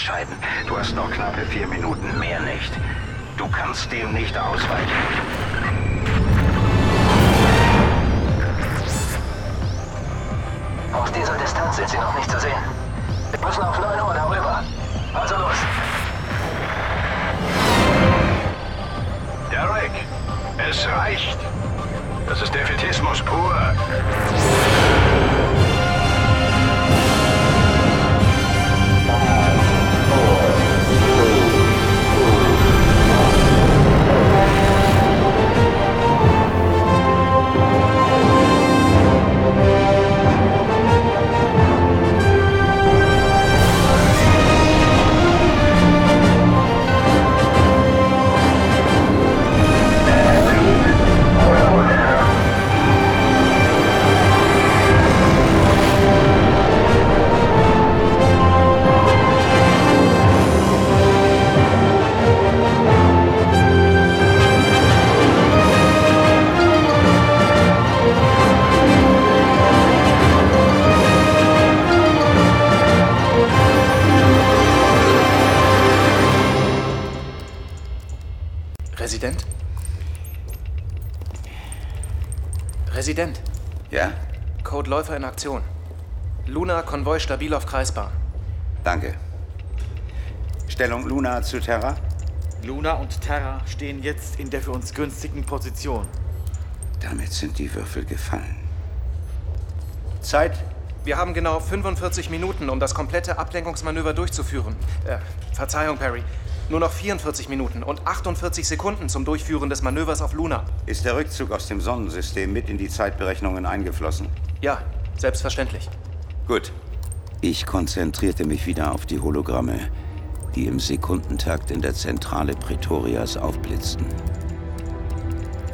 Entscheiden. Du hast noch knappe vier Minuten, mehr nicht. Du kannst dem nicht ausweichen. Aus dieser Distanz sind sie noch nicht zu sehen. Wir müssen auf 9 Uhr darüber. Also los. Derek, es reicht. Das ist Defetismus pur. Resident? Resident, Ja, Code Läufer in Aktion. Luna, Konvoi stabil auf Kreisbahn. danke. Stellung Luna zu Terra? Luna und Terra stehen jetzt in der für uns günstigen Position. Damit sind die Würfel gefallen. Zeit? Wir haben genau 45 Minuten, um das komplette Ablenkungsmanöver durchzuführen. Äh, Verzeihung, Perry. Nur noch 44 Minuten und 48 Sekunden zum Durchführen des Manövers auf Luna. Ist der Rückzug aus dem Sonnensystem mit in die Zeitberechnungen eingeflossen? Ja, selbstverständlich. Gut. Ich konzentrierte mich wieder auf die Hologramme, die im Sekundentakt in der Zentrale Pretorias aufblitzten.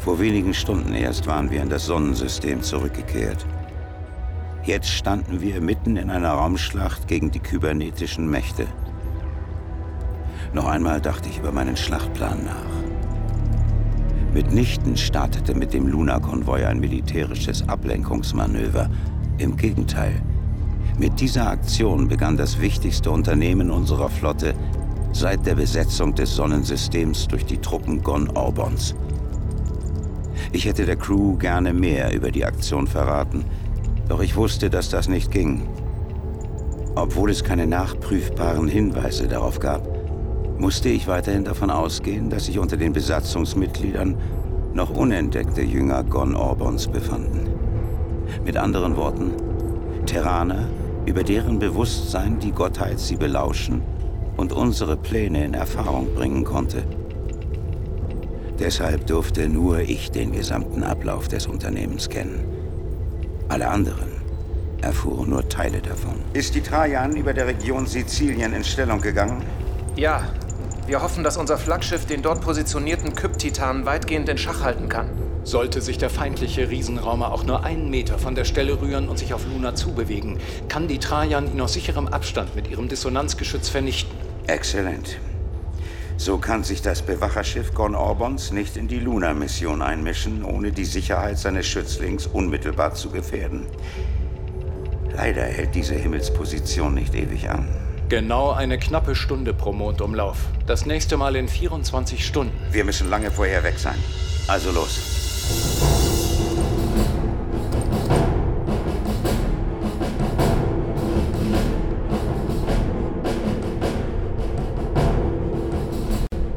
Vor wenigen Stunden erst waren wir in das Sonnensystem zurückgekehrt. Jetzt standen wir mitten in einer Raumschlacht gegen die kybernetischen Mächte. Noch einmal dachte ich über meinen Schlachtplan nach. Mitnichten startete mit dem Luna-Konvoi ein militärisches Ablenkungsmanöver. Im Gegenteil. Mit dieser Aktion begann das wichtigste Unternehmen unserer Flotte seit der Besetzung des Sonnensystems durch die Truppen Gon Orbons. Ich hätte der Crew gerne mehr über die Aktion verraten, doch ich wusste, dass das nicht ging. Obwohl es keine nachprüfbaren Hinweise darauf gab, musste ich weiterhin davon ausgehen, dass sich unter den Besatzungsmitgliedern noch unentdeckte Jünger Gon Orbons befanden. Mit anderen Worten, Terraner, über deren Bewusstsein die Gottheit sie belauschen und unsere Pläne in Erfahrung bringen konnte. Deshalb durfte nur ich den gesamten Ablauf des Unternehmens kennen. Alle anderen erfuhren nur Teile davon. Ist die Trajan über der Region Sizilien in Stellung gegangen? Ja, wir hoffen, dass unser Flaggschiff den dort positionierten Kyp-Titanen weitgehend in Schach halten kann. Sollte sich der feindliche Riesenraumer auch nur einen Meter von der Stelle rühren und sich auf Luna zubewegen, kann die Trajan ihn aus sicherem Abstand mit ihrem Dissonanzgeschütz vernichten. Exzellent. So kann sich das Bewacherschiff Gon Orbons nicht in die Luna-Mission einmischen, ohne die Sicherheit seines Schützlings unmittelbar zu gefährden. Leider hält diese Himmelsposition nicht ewig an. Genau eine knappe Stunde pro Mondumlauf. Das nächste Mal in 24 Stunden. Wir müssen lange vorher weg sein. Also los.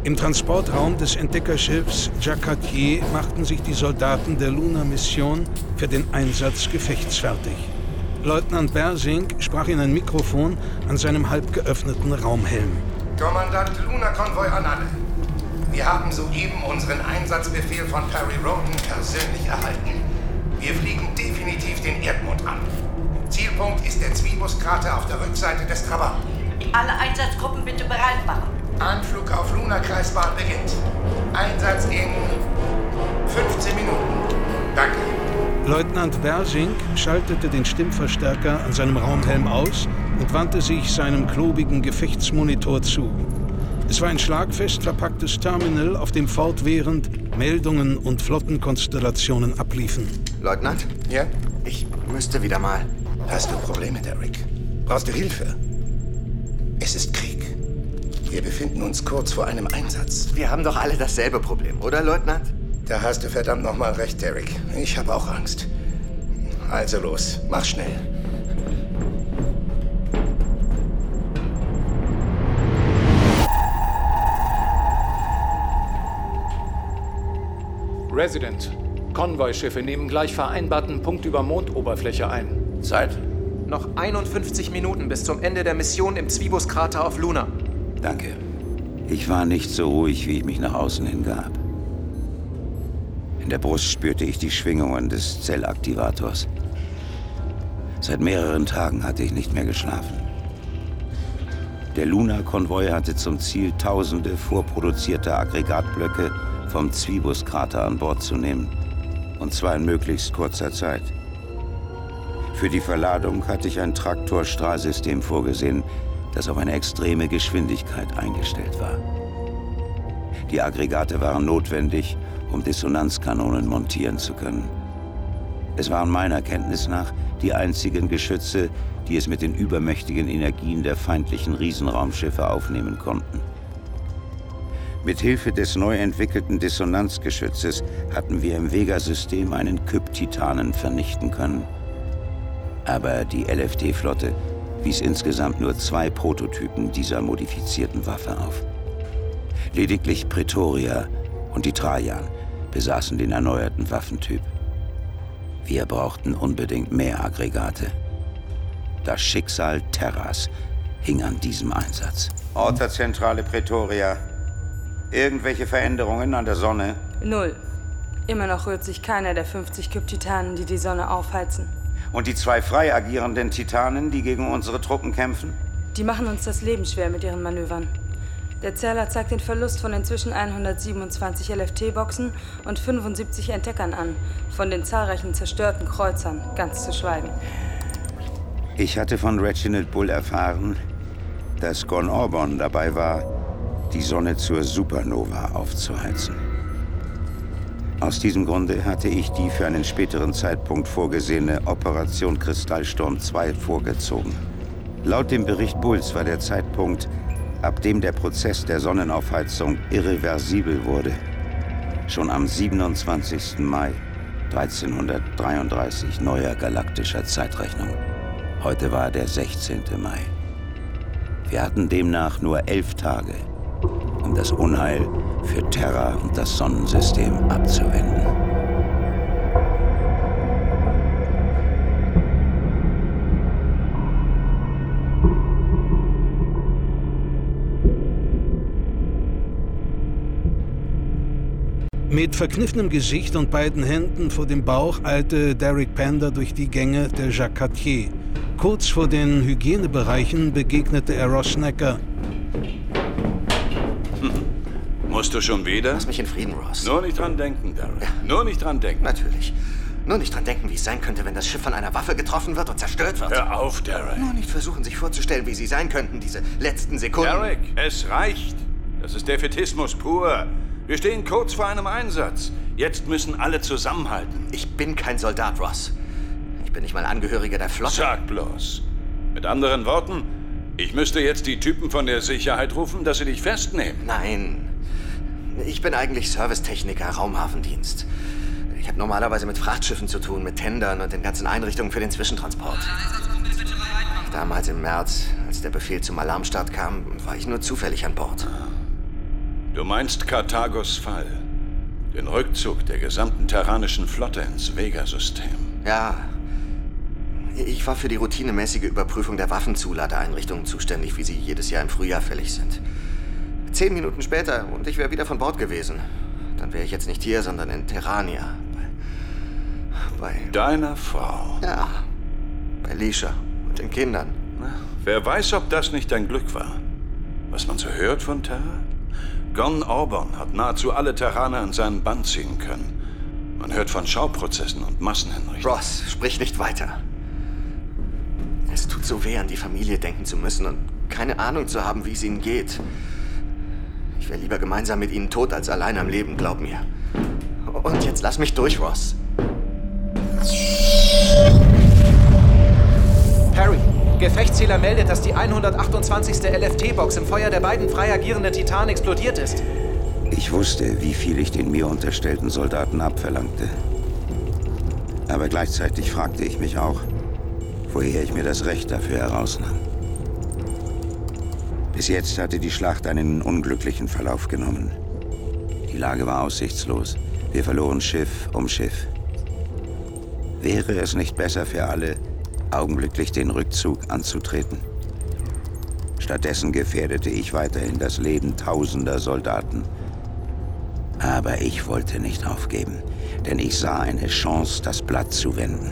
Im Transportraum des Entdeckerschiffs Jacquatier machten sich die Soldaten der Luna-Mission für den Einsatz gefechtsfertig. Leutnant Bersing sprach in ein Mikrofon an seinem halb geöffneten Raumhelm. Kommandant Luna-Konvoi an alle. Wir haben soeben unseren Einsatzbefehl von Perry Roden persönlich erhalten. Wir fliegen definitiv den Erdmond an. Zielpunkt ist der Zwiebuskrater auf der Rückseite des Trabanten. Alle Einsatzgruppen bitte bereit machen. Anflug auf Luna-Kreisbahn beginnt. Einsatz in 15 Minuten. Danke. Leutnant Bersing schaltete den Stimmverstärker an seinem Raumhelm aus und wandte sich seinem klobigen Gefechtsmonitor zu. Es war ein schlagfest verpacktes Terminal, auf dem fortwährend Meldungen und Flottenkonstellationen abliefen. Leutnant? Ja? Ich müsste wieder mal. Hast du Probleme, Derek? Brauchst du Hilfe? Es ist Krieg. Wir befinden uns kurz vor einem Einsatz. Wir haben doch alle dasselbe Problem, oder, Leutnant? Da hast du verdammt nochmal recht, Derek. Ich habe auch Angst. Also los, mach schnell. Resident. Konvoi-Schiffe nehmen gleich vereinbarten Punkt über Mondoberfläche ein. Zeit? Noch 51 Minuten bis zum Ende der Mission im Zwibus-Krater auf Luna. Danke. Ich war nicht so ruhig, wie ich mich nach außen hingab. In der Brust spürte ich die Schwingungen des Zellaktivators. Seit mehreren Tagen hatte ich nicht mehr geschlafen. Der Luna-Konvoi hatte zum Ziel, tausende vorproduzierte Aggregatblöcke vom Zwibus-Krater an Bord zu nehmen. Und zwar in möglichst kurzer Zeit. Für die Verladung hatte ich ein Traktorstrahlsystem vorgesehen, das auf eine extreme Geschwindigkeit eingestellt war. Die Aggregate waren notwendig, um Dissonanzkanonen montieren zu können. Es waren meiner Kenntnis nach die einzigen Geschütze, die es mit den übermächtigen Energien der feindlichen Riesenraumschiffe aufnehmen konnten. Mit Hilfe des neu entwickelten Dissonanzgeschützes hatten wir im Vega-System einen Kyp-Titanen vernichten können. Aber die LFT-Flotte wies insgesamt nur zwei Prototypen dieser modifizierten Waffe auf. Lediglich Pretoria und die Trajan besaßen den erneuerten Waffentyp. Wir brauchten unbedingt mehr Aggregate. Das Schicksal Terras hing an diesem Einsatz. Orterzentrale Pretoria. Irgendwelche Veränderungen an der Sonne? Null. Immer noch rührt sich keiner der 50 Kyp-Titanen, die die Sonne aufheizen. Und die zwei frei agierenden Titanen, die gegen unsere Truppen kämpfen? Die machen uns das Leben schwer mit ihren Manövern. Der Zähler zeigt den Verlust von inzwischen 127 LFT-Boxen und 75 Entdeckern an, von den zahlreichen zerstörten Kreuzern, ganz zu schweigen. Ich hatte von Reginald Bull erfahren, dass Gon Orbon dabei war, die Sonne zur Supernova aufzuheizen. Aus diesem Grunde hatte ich die für einen späteren Zeitpunkt vorgesehene Operation Kristallsturm II vorgezogen. Laut dem Bericht Bulls war der Zeitpunkt, ab dem der Prozess der Sonnenaufheizung irreversibel wurde, schon am 27. Mai 1333 neuer galaktischer Zeitrechnung. Heute war der 16. Mai. Wir hatten demnach nur elf Tage, um das Unheil für Terra und das Sonnensystem abzuwenden. Mit verkniffenem Gesicht und beiden Händen vor dem Bauch eilte Derek Pender durch die Gänge der Jacques Cartier. Kurz vor den Hygienebereichen begegnete er Ross Necker. Hm. Musst du schon wieder? Lass mich in Frieden, Ross. Nur nicht dran denken, Darren. Nur nicht dran denken. Natürlich. Nur nicht dran denken, wie es sein könnte, wenn das Schiff von einer Waffe getroffen wird und zerstört wird. Hör auf, Derek. Nur nicht versuchen, sich vorzustellen, wie sie sein könnten, diese letzten Sekunden. Derek, es reicht. Das ist Defetismus pur. Wir stehen kurz vor einem Einsatz. Jetzt müssen alle zusammenhalten. Ich bin kein Soldat, Ross. Ich bin nicht mal Angehöriger der Flotte. Sag bloß. Mit anderen Worten, ich müsste jetzt die Typen von der Sicherheit rufen, dass sie dich festnehmen. Nein. Ich bin eigentlich Servicetechniker, Raumhafendienst. Ich habe normalerweise mit Frachtschiffen zu tun, mit Tendern und den ganzen Einrichtungen für den Zwischentransport. Damals im März, als der Befehl zum Alarmstart kam, war ich nur zufällig an Bord. Du meinst Karthagos Fall. Den Rückzug der gesamten terranischen Flotte ins Vega-System. Ja. Ich war für die routinemäßige Überprüfung der Waffenzuladeeinrichtungen zuständig, wie sie jedes Jahr im Frühjahr fällig sind. Zehn Minuten später und ich wäre wieder von Bord gewesen. Dann wäre ich jetzt nicht hier, sondern in Terrania. Bei. bei Deiner Frau. Ja. Bei Lisha und den Kindern. Na, wer weiß, ob das nicht dein Glück war. Was man so hört von Terra? Gon Orban hat nahezu alle Terraner in seinen Bann ziehen können. Man hört von Schauprozessen und Massenhinrichtungen. Ross, sprich nicht weiter. Es tut so weh, an die Familie denken zu müssen und keine Ahnung zu haben, wie es ihnen geht. Ich wäre lieber gemeinsam mit ihnen tot als allein am Leben, glaub mir. Und jetzt lass mich durch, Ross. Perry, Gefechtszähler meldet, dass die 128. LFT-Box im Feuer der beiden frei agierenden Titanen explodiert ist. Ich wusste, wie viel ich den mir unterstellten Soldaten abverlangte. Aber gleichzeitig fragte ich mich auch, woher ich mir das Recht dafür herausnahm. Bis jetzt hatte die Schlacht einen unglücklichen Verlauf genommen. Die Lage war aussichtslos. Wir verloren Schiff um Schiff. Wäre es nicht besser für alle, augenblicklich den Rückzug anzutreten? Stattdessen gefährdete ich weiterhin das Leben tausender Soldaten. Aber ich wollte nicht aufgeben, denn ich sah eine Chance, das Blatt zu wenden.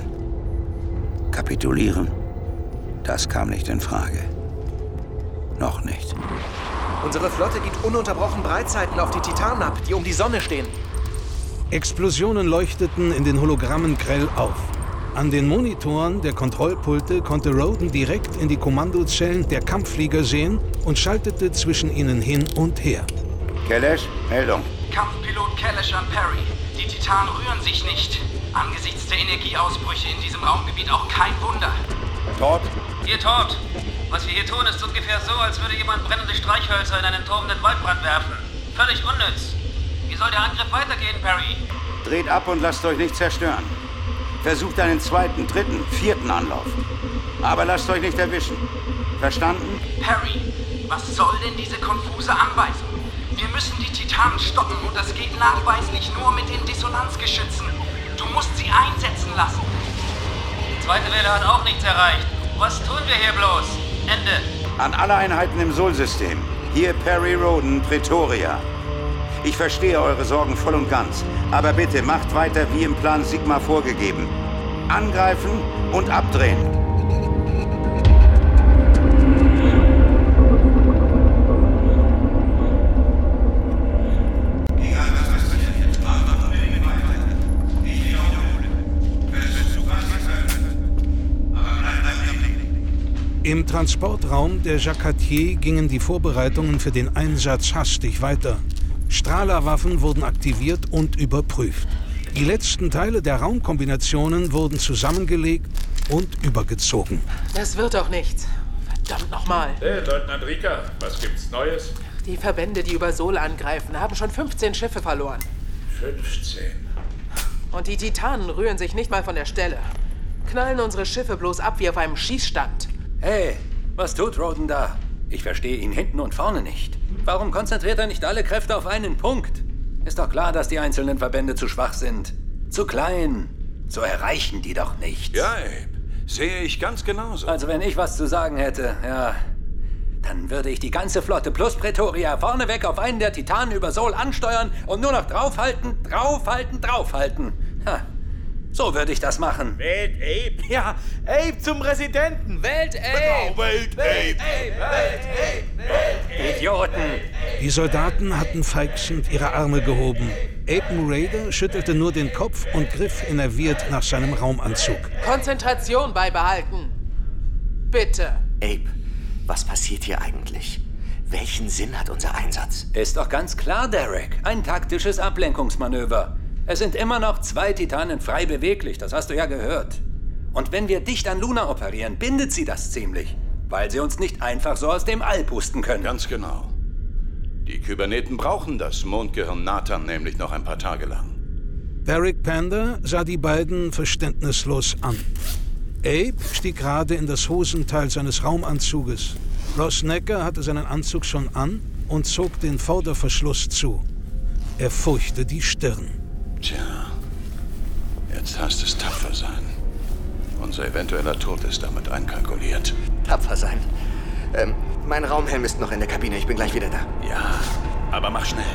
Kapitulieren? Das kam nicht in Frage. Noch nicht. Unsere Flotte gibt ununterbrochen Breitzeiten auf die Titanen ab, die um die Sonne stehen. Explosionen leuchteten in den Hologrammen grell auf. An den Monitoren der Kontrollpulte konnte Roden direkt in die Kommandozellen der Kampfflieger sehen und schaltete zwischen ihnen hin und her. Kelesh, Meldung. Kampfpilot Kelesh an Perry. Die Titanen rühren sich nicht. Angesichts der Energieausbrüche in diesem Raumgebiet auch kein Wunder. Tot? Ihr tot. Was wir hier tun, ist ungefähr so, als würde jemand brennende Streichhölzer in einen tobenden Waldbrand werfen. Völlig unnütz. Wie soll der Angriff weitergehen, Perry? Dreht ab und lasst euch nicht zerstören. Versucht einen zweiten, dritten, vierten Anlauf. Aber lasst euch nicht erwischen. Verstanden? Perry, was soll denn diese konfuse Anweisung? Wir müssen die Titanen stoppen und das geht nachweislich nur mit den Dissonanzgeschützen. Du musst sie einsetzen lassen. Die zweite Welle hat auch nichts erreicht. Was tun wir hier bloß? Ende. An alle Einheiten im Sol-System. Hier Perry Roden, Pretoria. Ich verstehe eure Sorgen voll und ganz. Aber bitte macht weiter wie im Plan Sigma vorgegeben. Angreifen und abdrehen. Im Transportraum der Jacatier gingen die Vorbereitungen für den Einsatz hastig weiter. Strahlerwaffen wurden aktiviert und überprüft. Die letzten Teile der Raumkombinationen wurden zusammengelegt und übergezogen. Das wird doch nichts. Verdammt nochmal. Hey, Leutnant Rika, was gibt's Neues? Die Verbände, die über Sol angreifen, haben schon 15 Schiffe verloren. 15. Und die Titanen rühren sich nicht mal von der Stelle. Knallen unsere Schiffe bloß ab wie auf einem Schießstand. Hey, was tut Roden da? Ich verstehe ihn hinten und vorne nicht. Warum konzentriert er nicht alle Kräfte auf einen Punkt? Ist doch klar, dass die einzelnen Verbände zu schwach sind. Zu klein. So erreichen die doch nichts. Ja, Abe. Sehe ich ganz genauso. Also wenn ich was zu sagen hätte, ja, dann würde ich die ganze Flotte plus Pretoria vorneweg auf einen der Titanen über Sol ansteuern und nur noch draufhalten, draufhalten, draufhalten. So würde ich das machen. Wählt Abe. Ja, Abe zum Präsidenten. Wählt Abe. Genau, wählt Abe. Wählt Abe. Idioten. Die Soldaten hatten feixend ihre Arme gehoben. Apen Raider schüttelte nur den Kopf und griff enerviert nach seinem Raumanzug. Konzentration beibehalten. Bitte. Abe, was passiert hier eigentlich? Welchen Sinn hat unser Einsatz? Ist doch ganz klar, Derek. Ein taktisches Ablenkungsmanöver. Es sind immer noch zwei Titanen frei beweglich, das hast du ja gehört. Und wenn wir dicht an Luna operieren, bindet sie das ziemlich. Weil sie uns nicht einfach so aus dem All pusten können. Ganz genau. Die Kyberneten brauchen das Mondgehirn Nathan nämlich noch ein paar Tage lang. Derek Panda sah die beiden verständnislos an. Abe stieg gerade in das Hosenteil seines Raumanzuges. Ross Necker hatte seinen Anzug schon an und zog den Vorderverschluss zu. Er furchte die Stirn. Tja, jetzt heißt es tapfer sein. Unser eventueller Tod ist damit einkalkuliert. Tapfer sein. Ähm, mein Raumhelm ist noch in der Kabine. Ich bin gleich wieder da. Ja, aber mach schnell.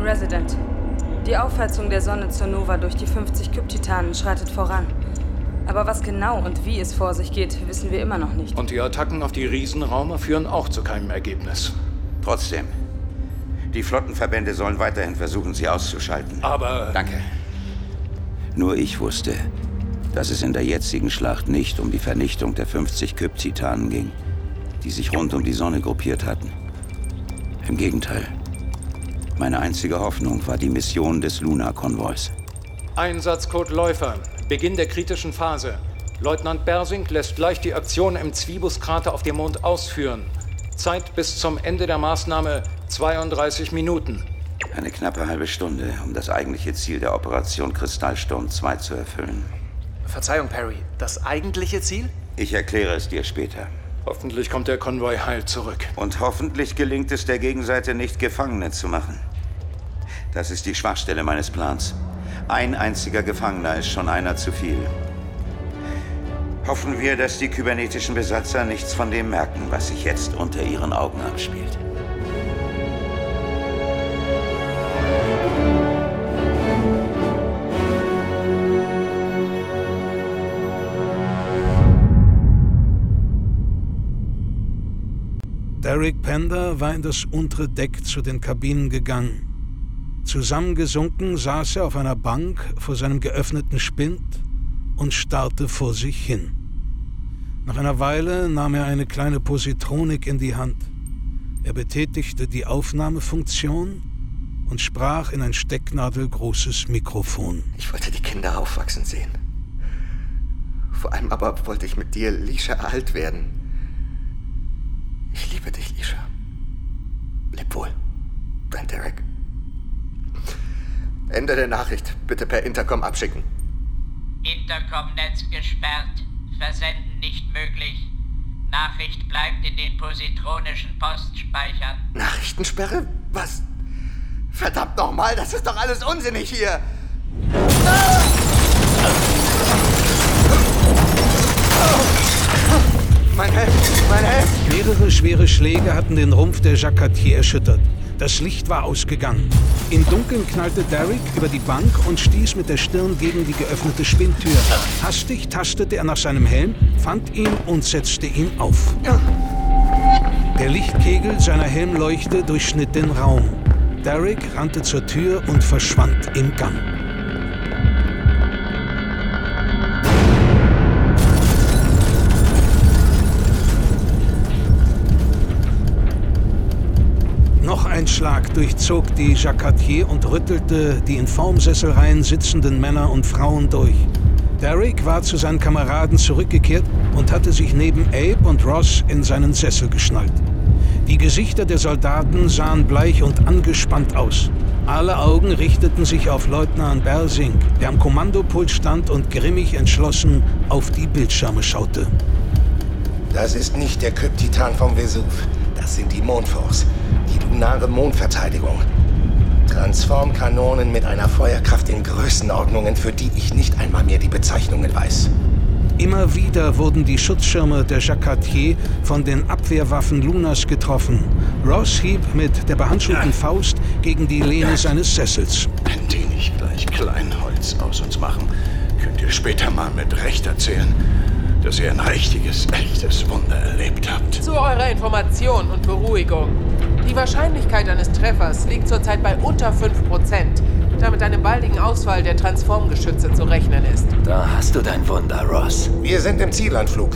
Resident. Die Aufheizung der Sonne zur Nova durch die 50 Kyp-Titanen schreitet voran. Aber was genau und wie es vor sich geht, wissen wir immer noch nicht. Und die Attacken auf die Riesenraumer führen auch zu keinem Ergebnis. Trotzdem. Die Flottenverbände sollen weiterhin versuchen, sie auszuschalten. Aber. Danke. Nur ich wusste, dass es in der jetzigen Schlacht nicht um die Vernichtung der 50 Kyp-Titanen ging, die sich rund um die Sonne gruppiert hatten. Im Gegenteil. Meine einzige Hoffnung war die Mission des Luna-Konvois. Einsatzcode Läufer. Beginn der kritischen Phase. Leutnant Bersing lässt gleich die Aktion im Zwiebuskrater auf dem Mond ausführen. Zeit bis zum Ende der Maßnahme 32 Minuten. Eine knappe halbe Stunde, um das eigentliche Ziel der Operation Kristallsturm 2 zu erfüllen. Verzeihung, Perry. Das eigentliche Ziel? Ich erkläre es dir später. Hoffentlich kommt der Konvoi heil zurück. Und hoffentlich gelingt es der Gegenseite nicht, Gefangene zu machen. Das ist die Schwachstelle meines Plans. Ein einziger Gefangener ist schon einer zu viel. Hoffen wir, dass die kybernetischen Besatzer nichts von dem merken, was sich jetzt unter ihren Augen abspielt. Derek Pender war in das untere Deck zu den Kabinen gegangen. Zusammengesunken saß er auf einer Bank vor seinem geöffneten Spind und starrte vor sich hin. Nach einer Weile nahm er eine kleine Positronik in die Hand. Er betätigte die Aufnahmefunktion und sprach in ein stecknadelgroßes Mikrofon. Ich wollte die Kinder aufwachsen sehen. Vor allem aber wollte ich mit dir, Lisha, alt werden. Ich liebe dich, Lisha. Leb wohl. Brent Derek. Ende der Nachricht. Bitte per Intercom abschicken. Intercom-Netz gesperrt. Versenden nicht möglich. Nachricht bleibt in den positronischen Postspeichern. Nachrichtensperre? Was? Verdammt nochmal, das ist doch alles unsinnig hier! Mein Helm! Mein Helm! Mehrere schwere Schläge hatten den Rumpf der Jacquartier erschüttert. Das Licht war ausgegangen. Im Dunkeln knallte Derek über die Bank und stieß mit der Stirn gegen die geöffnete Spinntür. Hastig tastete er nach seinem Helm, fand ihn und setzte ihn auf. Der Lichtkegel seiner Helmleuchte durchschnitt den Raum. Derek rannte zur Tür und verschwand im Gang. Noch ein Schlag durchzog die Jacquartier und rüttelte die in Formsesselreihen sitzenden Männer und Frauen durch. Derek war zu seinen Kameraden zurückgekehrt und hatte sich neben Abe und Ross in seinen Sessel geschnallt. Die Gesichter der Soldaten sahen bleich und angespannt aus. Alle Augen richteten sich auf Leutnant Bersing, der am Kommandopult stand und grimmig entschlossen auf die Bildschirme schaute. Das ist nicht der Kryptitan vom Vesuv. Das sind die Mondforce, die lunare Mondverteidigung. Transformkanonen mit einer Feuerkraft in Größenordnungen, für die ich nicht einmal mehr die Bezeichnungen weiß. Immer wieder wurden die Schutzschirme der Jacquartier von den Abwehrwaffen Lunas getroffen. Ross hieb mit der behandschuhten Faust gegen die Lehne seines Sessels. Wenn die nicht gleich Kleinholz aus uns machen, könnt ihr später mal mit Recht erzählen, dass ihr ein richtiges, echtes Wunder erlebt habt. Zu eurer Information und Beruhigung. Die Wahrscheinlichkeit eines Treffers liegt zurzeit bei unter 5%, da mit einem baldigen Ausfall der Transformgeschütze zu rechnen ist. Da hast du dein Wunder, Ross. Wir sind im Zielanflug.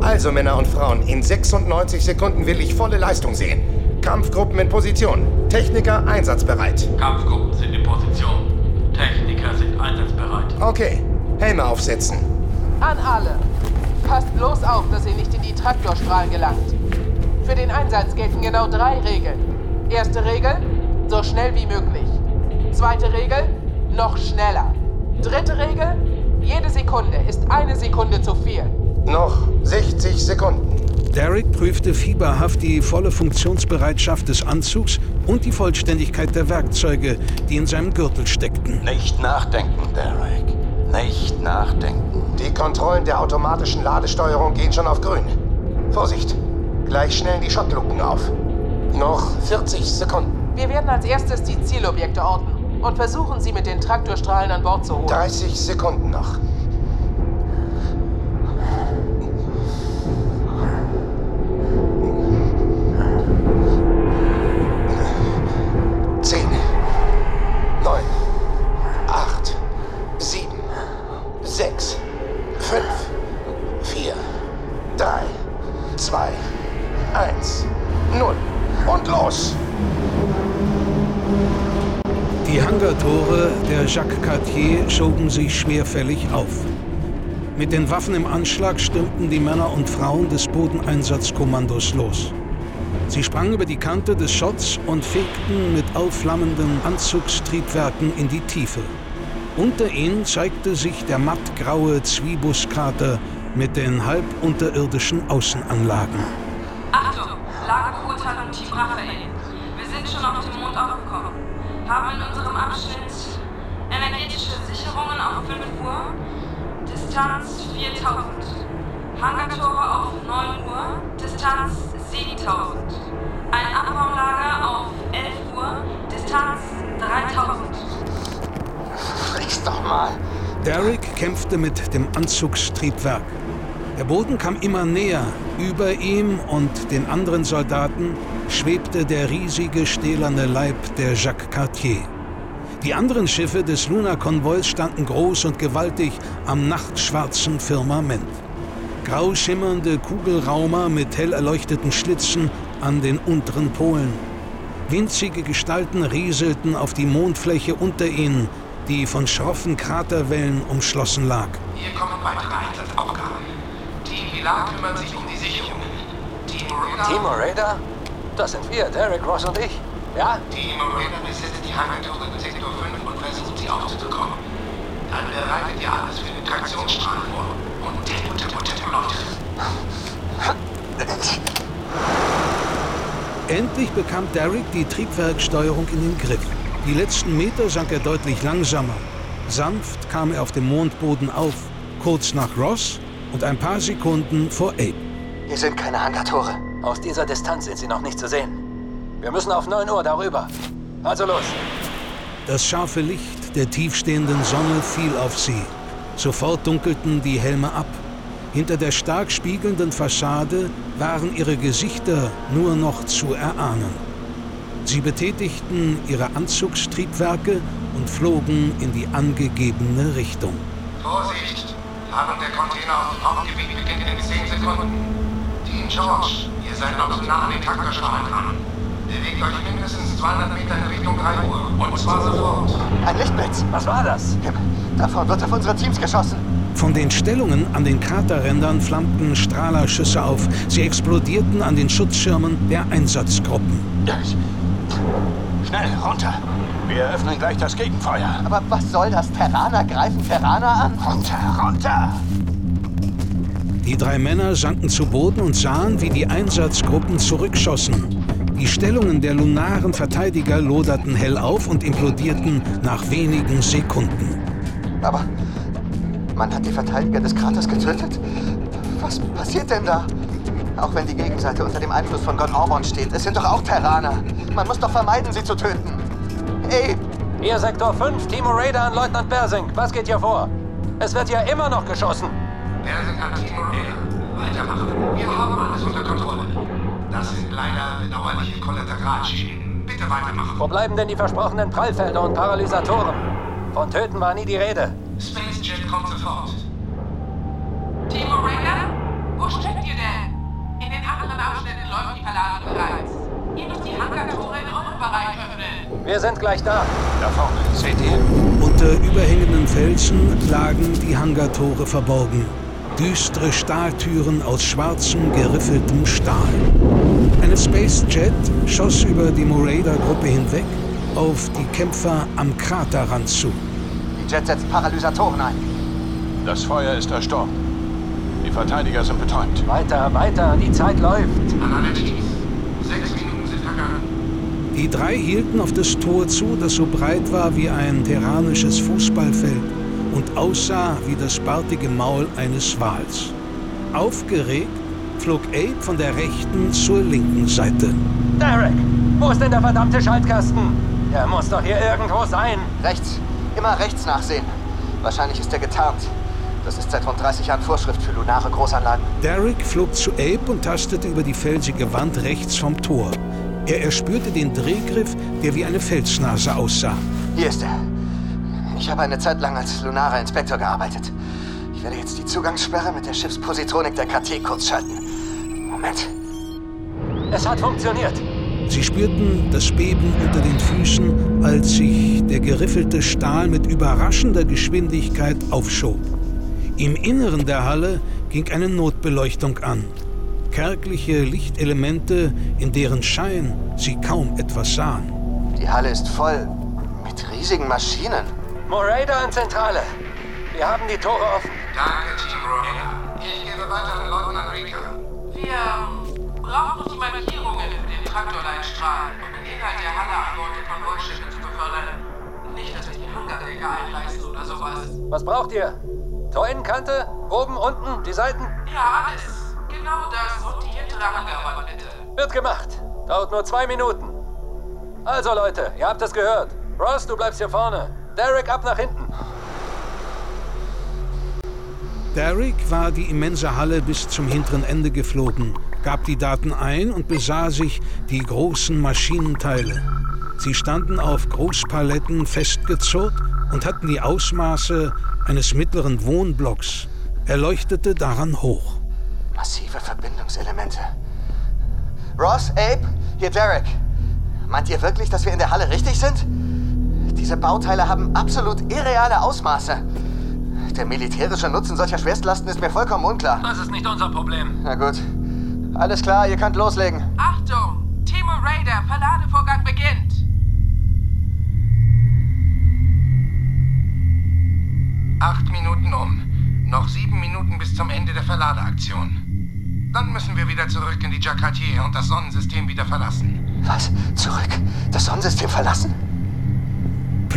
Also, Männer und Frauen, in 96 Sekunden will ich volle Leistung sehen. Kampfgruppen in Position. Techniker einsatzbereit. Kampfgruppen sind in Position. Techniker sind einsatzbereit. Okay, Helme aufsetzen. An alle. Passt bloß auf, dass ihr nicht in die Traktorstrahlen gelangt. Für den Einsatz gelten genau drei Regeln. Erste Regel, so schnell wie möglich. Zweite Regel, noch schneller. Dritte Regel, jede Sekunde ist eine Sekunde zu viel. Noch 60 Sekunden. Derek prüfte fieberhaft die volle Funktionsbereitschaft des Anzugs und die Vollständigkeit der Werkzeuge, die in seinem Gürtel steckten. Nicht nachdenken, Derek. Nicht nachdenken. Die Kontrollen der automatischen Ladesteuerung gehen schon auf grün. Vorsicht, gleich schnellen die Schottluken auf. Noch 40 Sekunden. Wir werden als erstes die Zielobjekte orten und versuchen, sie mit den Traktorstrahlen an Bord zu holen. 30 Sekunden noch. Schwerfällig auf. Mit den Waffen im Anschlag stürmten die Männer und Frauen des Bodeneinsatzkommandos los. Sie sprangen über die Kante des Schotts und fegten mit aufflammenden Anzugstriebwerken in die Tiefe. Unter ihnen zeigte sich der mattgraue Zwiebuskrater mit den halb unterirdischen Außenanlagen. Achtung, Lager Kurtal und Team Raphael. Wir sind schon auf dem Mond aufgekommen. Haben in unserem Abschnitt energetische Sicherungen auf 5 Uhr, Distanz 4000. Hangartore auf 9 Uhr, Distanz 7000. Ein Abbaulager auf 11 Uhr, Distanz 3000. Frick's doch mal. Derek kämpfte mit dem Anzugstriebwerk. Der Boden kam immer näher. Über ihm und den anderen Soldaten schwebte der riesige stählerne Leib der Jacques Cartier. Die anderen Schiffe des Luna-Konvois standen groß und gewaltig am nachtschwarzen Firmament. Grau schimmernde Kugelraumer mit hell erleuchteten Schlitzen an den unteren Polen. Winzige Gestalten rieselten auf die Mondfläche unter ihnen, die von schroffen Kraterwellen umschlossen lag. Hier kommen weitere Einsatzaufgaben. Team Pilar kümmert sich um die Sicherungen. Team Raider... Timo Raider? Das sind wir, Derek, Ross und ich. Ja? Team Raider besetzt die Hangartore in Sektor 5 und versucht sie aufzubekommen. Dann bereitet ihr alles für den Traktionsstrahl vor. Und Tempo, Tempo, Tempo läuft. Endlich bekam Derek die Triebwerksteuerung in den Griff. Die letzten Meter sank er deutlich langsamer. Sanft kam er auf dem Mondboden auf, kurz nach Ross und ein paar Sekunden vor Abe. Hier sind keine Hangartore. Aus dieser Distanz sind sie noch nicht zu sehen. Wir müssen auf 9 Uhr darüber. Also los. Das scharfe Licht der tiefstehenden Sonne fiel auf sie. Sofort dunkelten die Helme ab. Hinter der stark spiegelnden Fassade waren ihre Gesichter nur noch zu erahnen. Sie betätigten ihre Anzugstriebwerke und flogen in die angegebene Richtung. Vorsicht! Ladung der Container auf dem Hauptgebiet beginnt in 10 Sekunden. Team George, ihr seid noch zu nah an den Traktorstrahlen dran. Bewegt euch mindestens 200 Meter in Richtung 3 Uhr. Und zwar sofort. Ein Lichtblitz. Was war das? Davon wird auf unsere Teams geschossen. Von den Stellungen an den Kraterrändern flammten Strahlerschüsse auf. Sie explodierten an den Schutzschirmen der Einsatzgruppen. Schnell, runter. Wir eröffnen gleich das Gegenfeuer. Aber was soll das? Terraner greifen Terraner an? Runter, runter! Die drei Männer sanken zu Boden und sahen, wie die Einsatzgruppen zurückschossen. Die Stellungen der lunaren Verteidiger loderten hell auf und implodierten nach wenigen Sekunden. Aber man hat die Verteidiger des Kraters getötet? Was passiert denn da? Auch wenn die Gegenseite unter dem Einfluss von Gott Orban steht, es sind doch auch Terraner. Man muss doch vermeiden, sie zu töten. Ey! Hier Sektor 5, Timo Raider an Leutnant Bersing. Was geht hier vor? Es wird ja immer noch geschossen. Bersing an Timo Raider. Weitermachen. Wir haben alles unter Kontrolle. Das sind leider bedauerliche Kollateralschäden. Bitte weitermachen. Wo bleiben denn die versprochenen Prallfelder und Paralysatoren? Von Töten war nie die Rede. Spacejet kommt sofort. Timo Raider? Wo steckt ihr denn? In den anderen Abschnitten läuft die Verladung bereits. Ihr müsst die Hangartore in eurem Bereich öffnen. Wir sind gleich da. Da vorne, seht ihr? Unter überhängenden Felsen lagen die Hangartore verborgen. Düstere Stahltüren aus schwarzem, geriffeltem Stahl. Eine Spacejet schoss über die Morada-Gruppe hinweg auf die Kämpfer am Kraterrand zu. Die Jet setzt Paralysatoren ein. Das Feuer ist erstorben. Die Verteidiger sind betäubt. Weiter, weiter, die Zeit läuft. An alle Teams. Sechs Minuten sind vergangen. Die drei hielten auf das Tor zu, das so breit war wie ein terranisches Fußballfeld und aussah wie das bartige Maul eines Wals. Aufgeregt flog Abe von der rechten zur linken Seite. Derek, wo ist denn der verdammte Schaltkasten? Der muss doch hier irgendwo sein. Rechts. Immer rechts nachsehen. Wahrscheinlich ist er getarnt. Das ist seit rund 30 Jahren Vorschrift für lunare Großanlagen. Derek flog zu Abe und tastete über die felsige Wand rechts vom Tor. Er erspürte den Drehgriff, der wie eine Felsnase aussah. Hier ist er. Ich habe eine Zeit lang als lunarer Inspektor gearbeitet. Ich werde jetzt die Zugangssperre mit der Schiffspositronik der KT kurz schalten. Moment. Es hat funktioniert. Sie spürten das Beben unter den Füßen, als sich der geriffelte Stahl mit überraschender Geschwindigkeit aufschob. Im Inneren der Halle ging eine Notbeleuchtung an. Kärgliche Lichtelemente, in deren Schein sie kaum etwas sahen. Die Halle ist voll mit riesigen Maschinen. Morader an Zentrale. Wir haben die Tore offen. Danke, Team Rover. Ich gebe weiter an Leutnant Rika. Wir brauchen die Markierungen für den Traktorleitstrahl, um den Inhalt der Halle an Bord der Konvoischiffe zu befördern. Nicht, dass wir die Hangardecke einreißen oder sowas. Was braucht ihr? Torenenkante? Oben, unten, die Seiten? Ja, alles. Genau das und die hintere Hangarwand bitte. Wird gemacht. Dauert nur zwei Minuten. Also Leute, ihr habt es gehört. Ross, du bleibst hier vorne. Derek, ab nach hinten. Derek war die immense Halle bis zum hinteren Ende geflogen, gab die Daten ein und besah sich die großen Maschinenteile. Sie standen auf Großpaletten festgezurrt und hatten die Ausmaße eines mittleren Wohnblocks. Er leuchtete daran hoch. Massive Verbindungselemente. Ross, Abe, hier Derek. Meint ihr wirklich, dass wir in der Halle richtig sind? Diese Bauteile haben absolut irreale Ausmaße. Der militärische Nutzen solcher Schwerstlasten ist mir vollkommen unklar. Das ist nicht unser Problem. Na gut. Alles klar, ihr könnt loslegen. Achtung! Timo Raider, Verladevorgang beginnt! Acht Minuten um. Noch sieben Minuten bis zum Ende der Verladeaktion. Dann müssen wir wieder zurück in die Jacatier und das Sonnensystem wieder verlassen. Was? Zurück? Das Sonnensystem verlassen?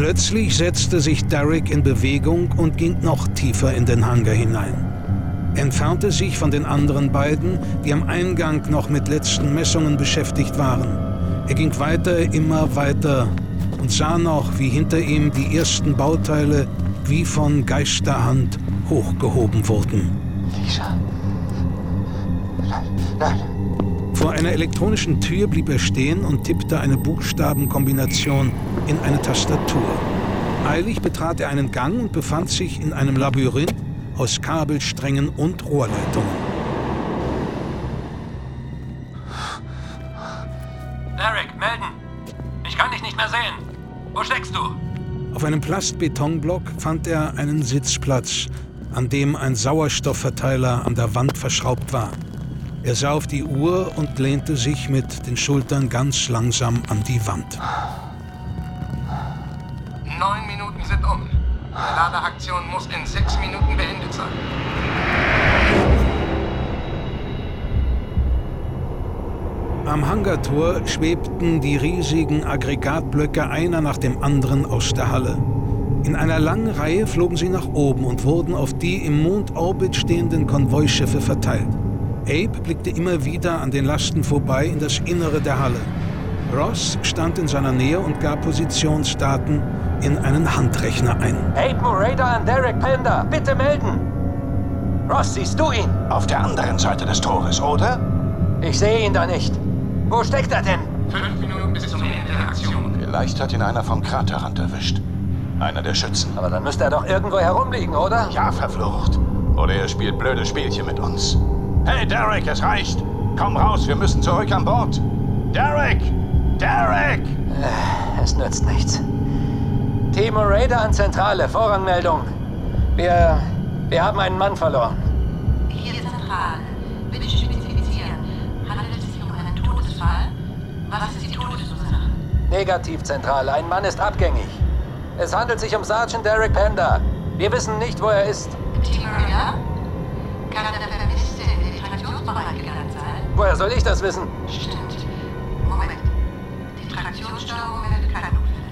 Plötzlich setzte sich Derek in Bewegung und ging noch tiefer in den Hangar hinein. Entfernte sich von den anderen beiden, die am Eingang noch mit letzten Messungen beschäftigt waren. Er ging weiter, immer weiter und sah noch, wie hinter ihm die ersten Bauteile wie von Geisterhand hochgehoben wurden. Lisa. Nein, nein. Vor einer elektronischen Tür blieb er stehen und tippte eine Buchstabenkombination in eine Tastatur. Eilig betrat er einen Gang und befand sich in einem Labyrinth aus Kabelsträngen und Rohrleitungen. Derek, melden. Ich kann dich nicht mehr sehen. Wo steckst du? Auf einem Plastbetonblock fand er einen Sitzplatz, an dem ein Sauerstoffverteiler an der Wand verschraubt war. Er sah auf die Uhr und lehnte sich mit den Schultern ganz langsam an die Wand. Ladeaktion muss in sechs Minuten beendet sein. Am Hangartor schwebten die riesigen Aggregatblöcke einer nach dem anderen aus der Halle. In einer langen Reihe flogen sie nach oben und wurden auf die im Mondorbit stehenden Konvoischiffe verteilt. Abe blickte immer wieder an den Lasten vorbei in das Innere der Halle. Ross stand in seiner Nähe und gab Positionsdaten in einen Handrechner ein. Abe Morader an Derek Pender, bitte melden. Ross, siehst du ihn? Auf der anderen Seite des Tores, oder? Ich sehe ihn da nicht. Wo steckt er denn? Fünf Minuten bis zum Ende der Aktion. Vielleicht hat ihn einer vom Kraterrand erwischt. Einer der Schützen. Aber dann müsste er doch irgendwo herumliegen, oder? Ja, verflucht. Oder er spielt blöde Spielchen mit uns. Hey, Derek, es reicht. Komm raus, wir müssen zurück an Bord. Derek! Derek! Äh, Es nützt nichts. Timo Raider an Zentrale, Vorrangmeldung. Wir. wir haben einen Mann verloren. Hier zentral. Bitte spezifizieren. Handelt es sich um einen Todesfall? Was ist die Todesursache? Negativzentrale, ein Mann ist abgängig. Es handelt sich um Sergeant Derek Pender. Wir wissen nicht, wo er ist. Team Raider? Kann der Vermisste in den Traktionsbereich gelangt sein? Woher soll ich das wissen? Stimmt. Die Traktionssteuerung meldet keinen Unfall.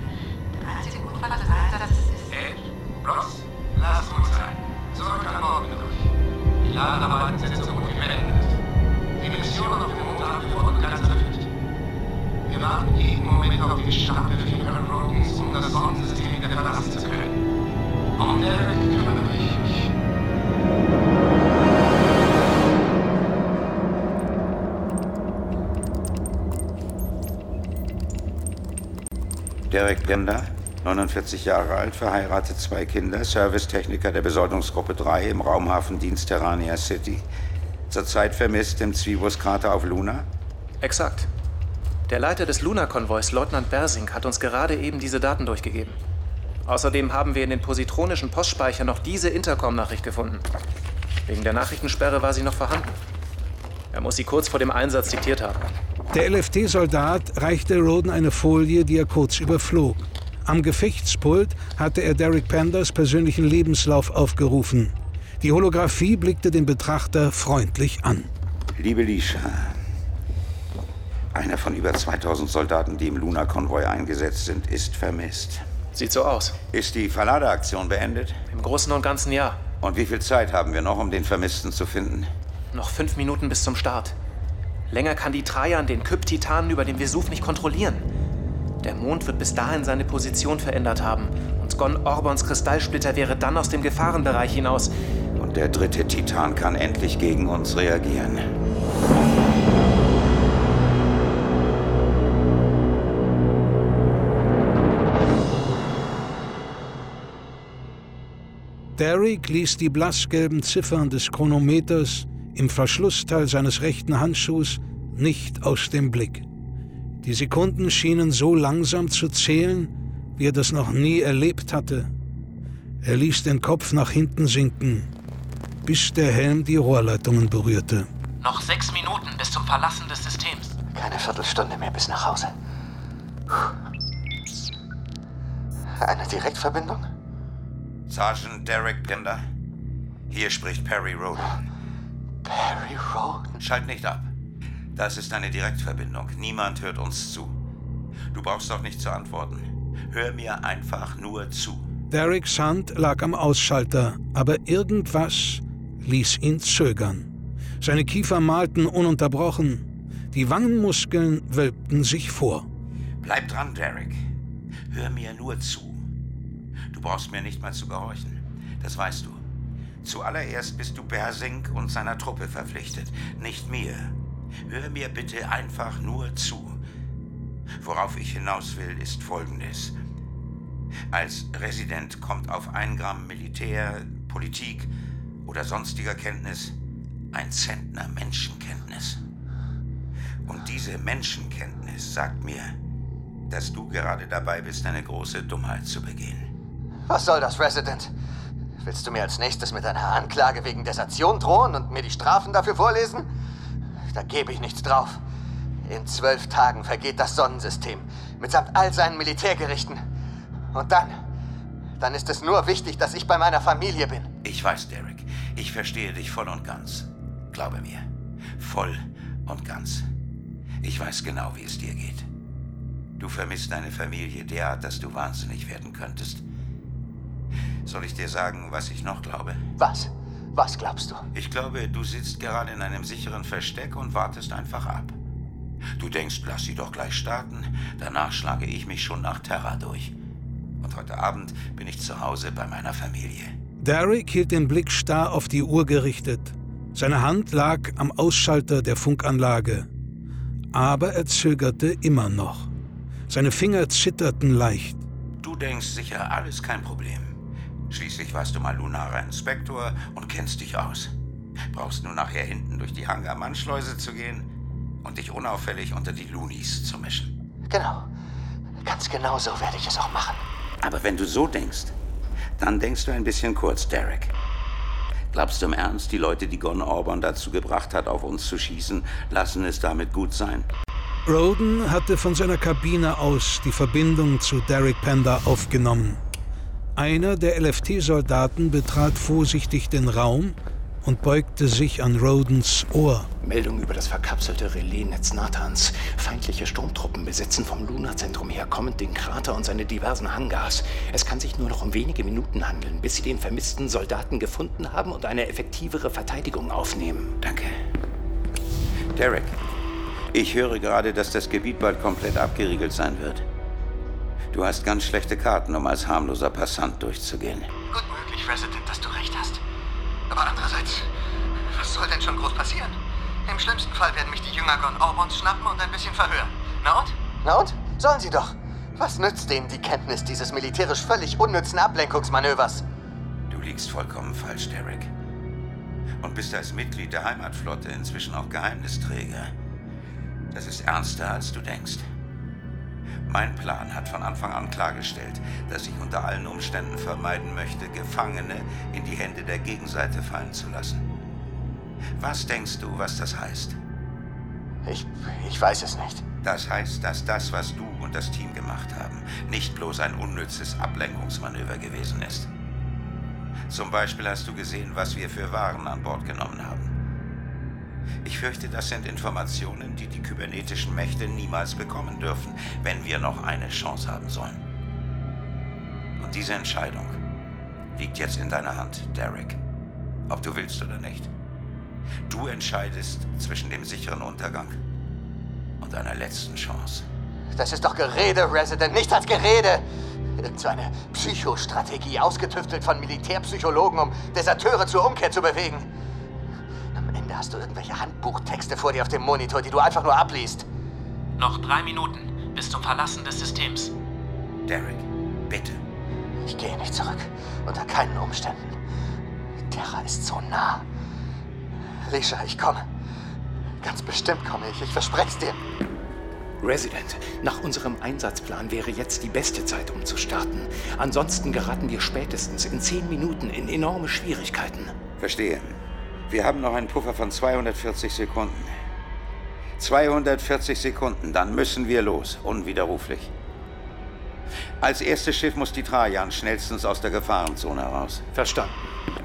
Der einzige Unfall des Einsatzes ist... Ed, Ross, lass uns sein. Zurück an mit euch. Die Ladearbeiten sind so gut wie beendet. Die Mission auf dem Mond abgefunden und ganz erfüllt. Wir warten jeden Moment auf den Startbefehl Colonel Rodens, um das Sonnensystem wieder verlassen zu können. Um Derek kümmere Derek Pender, 49 Jahre alt, verheiratet, zwei Kinder, Servicetechniker der Besoldungsgruppe 3 im Raumhafendienst Terrania City. Zurzeit vermisst im Zwibus-Krater auf Luna. Exakt. Der Leiter des Luna-Konvois, Leutnant Bersing, hat uns gerade eben diese Daten durchgegeben. Außerdem haben wir in den positronischen Postspeicher noch diese Intercom-Nachricht gefunden. Wegen der Nachrichtensperre war sie noch vorhanden. Er muss sie kurz vor dem Einsatz diktiert haben. Der LFT-Soldat reichte Roden eine Folie, die er kurz überflog. Am Gefechtspult hatte er Derek Panders persönlichen Lebenslauf aufgerufen. Die Holographie blickte den Betrachter freundlich an. Liebe Lisha, einer von über 2000 Soldaten, die im Luna-Konvoi eingesetzt sind, ist vermisst. Sieht so aus. Ist die Verladeaktion beendet? Im Großen und Ganzen ja. Und wie viel Zeit haben wir noch, um den Vermissten zu finden? Noch fünf Minuten bis zum Start. Länger kann die Trajan den Kyp-Titanen über dem Vesuv nicht kontrollieren. Der Mond wird bis dahin seine Position verändert haben und Gon Orbons Kristallsplitter wäre dann aus dem Gefahrenbereich hinaus. Und der dritte Titan kann endlich gegen uns reagieren. Derrick ließ die blassgelben Ziffern des Chronometers im Verschlussteil seines rechten Handschuhs nicht aus dem Blick. Die Sekunden schienen so langsam zu zählen, wie er das noch nie erlebt hatte. Er ließ den Kopf nach hinten sinken, bis der Helm die Rohrleitungen berührte. Noch sechs Minuten bis zum Verlassen des Systems. Keine Viertelstunde mehr bis nach Hause. Eine Direktverbindung? Sergeant Derek Pender. Hier spricht Perry Roden. Perry Roden? Schalt nicht ab. Das ist eine Direktverbindung. Niemand hört uns zu. Du brauchst auch nicht zu antworten. Hör mir einfach nur zu. Derricks Hand lag am Ausschalter, aber irgendwas ließ ihn zögern. Seine Kiefer malten ununterbrochen. Die Wangenmuskeln wölbten sich vor. Bleib dran, Derek. Hör mir nur zu. Du brauchst mir nicht mal zu gehorchen. Das weißt du. Zuallererst bist du Bersing und seiner Truppe verpflichtet, nicht mir. Hör mir bitte einfach nur zu. Worauf ich hinaus will, ist Folgendes. Als Resident kommt auf ein Gramm Militär, Politik oder sonstiger Kenntnis ein Zentner Menschenkenntnis. Und diese Menschenkenntnis sagt mir, dass du gerade dabei bist, eine große Dummheit zu begehen. Was soll das, Resident? Willst du mir als nächstes mit einer Anklage wegen Desertion drohen und mir die Strafen dafür vorlesen? Da gebe ich nichts drauf. In zwölf Tagen vergeht das Sonnensystem, mitsamt all seinen Militärgerichten. Und dann, dann ist es nur wichtig, dass ich bei meiner Familie bin. Ich weiß, Derek. Ich verstehe dich voll und ganz. Glaube mir. Voll und ganz. Ich weiß genau, wie es dir geht. Du vermisst deine Familie derart, dass du wahnsinnig werden könntest. Soll ich dir sagen, was ich noch glaube? Was? Was glaubst du? Ich glaube, du sitzt gerade in einem sicheren Versteck und wartest einfach ab. Du denkst, lass sie doch gleich starten. Danach schlage ich mich schon nach Terra durch. Und heute Abend bin ich zu Hause bei meiner Familie. Derek hielt den Blick starr auf die Uhr gerichtet. Seine Hand lag am Ausschalter der Funkanlage. Aber er zögerte immer noch. Seine Finger zitterten leicht. Du denkst sicher, alles kein Problem. Schließlich warst du mal lunarer Inspektor und kennst dich aus. Brauchst nur nachher hinten durch die Hangar-Mannschleuse zu gehen und dich unauffällig unter die Loonies zu mischen. Genau. Ganz genau so werde ich es auch machen. Aber wenn du so denkst, dann denkst du ein bisschen kurz, Derek. Glaubst du im Ernst, die Leute, die Gon Orban dazu gebracht hat, auf uns zu schießen, lassen es damit gut sein? Roden hatte von seiner Kabine aus die Verbindung zu Derek Pender aufgenommen. Einer der LFT-Soldaten betrat vorsichtig den Raum und beugte sich an Rodens Ohr. Meldung über das verkapselte Relaisnetz Nathans. Feindliche Sturmtruppen besetzen vom Luna-Zentrum her kommend den Krater und seine diversen Hangars. Es kann sich nur noch um wenige Minuten handeln, bis sie den vermissten Soldaten gefunden haben und eine effektivere Verteidigung aufnehmen. Danke. Derek, ich höre gerade, dass das Gebiet bald komplett abgeriegelt sein wird. Du hast ganz schlechte Karten, um als harmloser Passant durchzugehen. Gut möglich, Resident, dass du recht hast. Aber andererseits, was soll denn schon groß passieren? Im schlimmsten Fall werden mich die Jünger Gon Orbons schnappen und ein bisschen verhören. Na und? Na und? Sollen sie doch. Was nützt denen die Kenntnis dieses militärisch völlig unnützen Ablenkungsmanövers? Du liegst vollkommen falsch, Derek. Und bist als Mitglied der Heimatflotte inzwischen auch Geheimnisträger. Das ist ernster, als du denkst. Mein Plan hat von Anfang an klargestellt, dass ich unter allen Umständen vermeiden möchte, Gefangene in die Hände der Gegenseite fallen zu lassen. Was denkst du, was das heißt? Ich, ich weiß es nicht. Das heißt, dass das, was du und das Team gemacht haben, nicht bloß ein unnützes Ablenkungsmanöver gewesen ist. Zum Beispiel hast du gesehen, was wir für Waren an Bord genommen haben. Ich fürchte, das sind Informationen, die die kybernetischen Mächte niemals bekommen dürfen, wenn wir noch eine Chance haben sollen. Und diese Entscheidung liegt jetzt in deiner Hand, Derek. Ob du willst oder nicht. Du entscheidest zwischen dem sicheren Untergang und einer letzten Chance. Das ist doch Gerede, Resident, nichts als Gerede. Irgend so eine Psychostrategie, ausgetüftelt von Militärpsychologen, um Deserteure zur Umkehr zu bewegen. Ende hast du irgendwelche Handbuchtexte vor dir auf dem Monitor, die du einfach nur abliest. Noch drei Minuten bis zum Verlassen des Systems. Derek, bitte. Ich gehe nicht zurück. Unter keinen Umständen. Terra ist so nah. Risha, ich komme. Ganz bestimmt komme ich. Ich verspreche es dir. Resident, nach unserem Einsatzplan wäre jetzt die beste Zeit, um zu starten. Ansonsten geraten wir spätestens in zehn Minuten in enorme Schwierigkeiten. Verstehe. Wir haben noch einen Puffer von 240 Sekunden. 240 Sekunden, dann müssen wir los, unwiderruflich. Als erstes Schiff muss die Trajan schnellstens aus der Gefahrenzone heraus. Verstanden.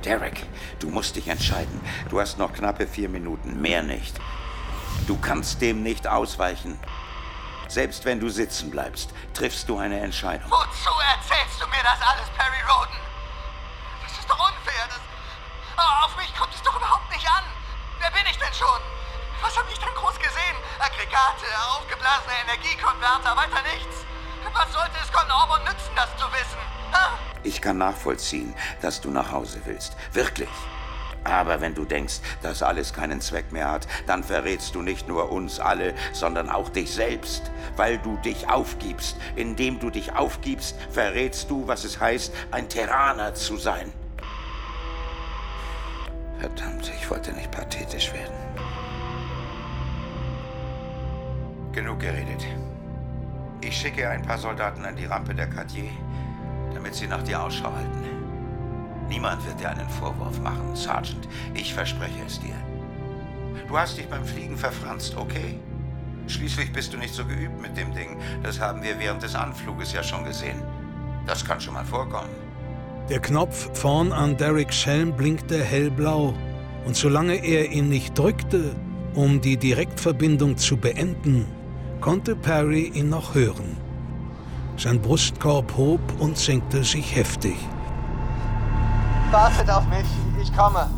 Derek, du musst dich entscheiden. Du hast noch knappe vier Minuten, mehr nicht. Du kannst dem nicht ausweichen. Selbst wenn du sitzen bleibst, triffst du eine Entscheidung. Wozu erzählst du mir das alles, Perry Roden? Das ist doch unfair. Das... Oh, auf mich kommt es doch überhaupt nicht an. Wer bin ich denn schon? Was habe ich denn groß gesehen? Aggregate, aufgeblasene Energiekonverter, weiter nichts. Was sollte es Con Orbon nützen, das zu wissen? Ich kann nachvollziehen, dass du nach Hause willst. Wirklich. Aber wenn du denkst, dass alles keinen Zweck mehr hat, dann verrätst du nicht nur uns alle, sondern auch dich selbst, weil du dich aufgibst. Indem du dich aufgibst, verrätst du, was es heißt, ein Terraner zu sein. Verdammt, ich wollte nicht pathetisch werden. Genug geredet. Ich schicke ein paar Soldaten an die Rampe der Cartier, damit sie nach dir Ausschau halten. Niemand wird dir einen Vorwurf machen, Sergeant. Ich verspreche es dir. Du hast dich beim Fliegen verfranst, okay? Schließlich bist du nicht so geübt mit dem Ding. Das haben wir während des Anfluges ja schon gesehen. Das kann schon mal vorkommen. Der Knopf vorn an Derricks Helm blinkte hellblau. Und solange er ihn nicht drückte, um die Direktverbindung zu beenden, konnte Perry ihn noch hören. Sein Brustkorb hob und senkte sich heftig. Wartet auf mich, ich komme.